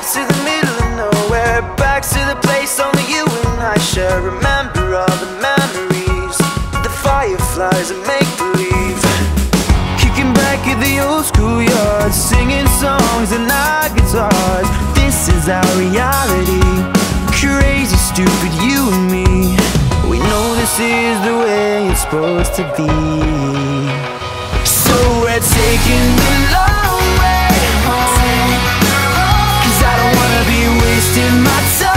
Back to the middle of nowhere Back to the place only you and I share. Remember all the memories The fireflies and make-believe Kicking back at the old schoolyard Singing songs and our guitars. This is our reality. Crazy, stupid, you and me. We know this is the way it's supposed to be. So we're taking wasting my time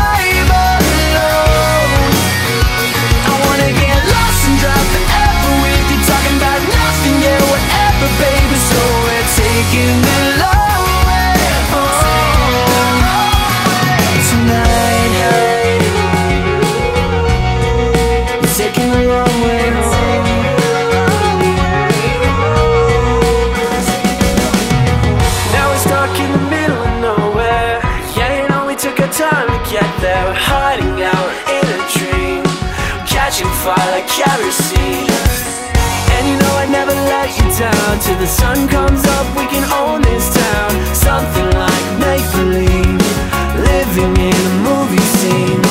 catching fire like kerosene. And you know I never let you down. Till the sun comes up, we can own this town. Something like make-believe Living in a movie scene.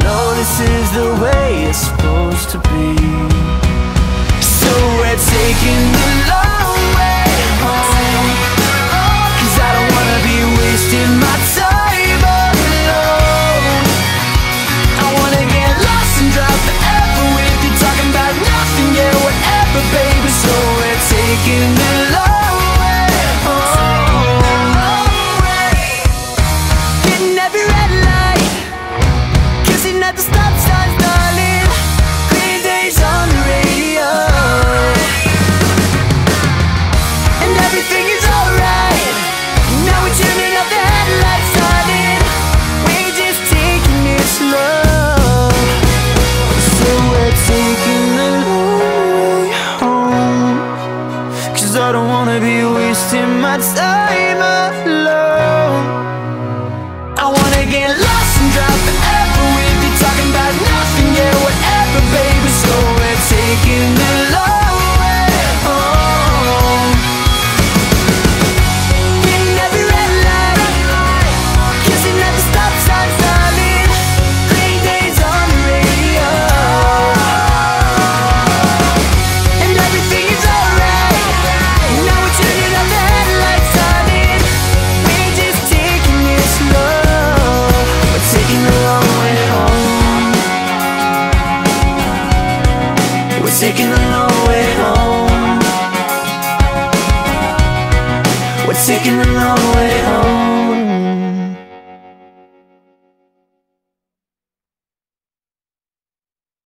No, this is the way it's supposed to be. So we're taking the long every red light. Kissing at the stop signs, darling. Green Day's on the radio. And everything is alright. Now we're the headlights, darling. We're just taking it slow. So we're taking the long way I don't wanna be wasting my time alone get lost and drive taking the long way home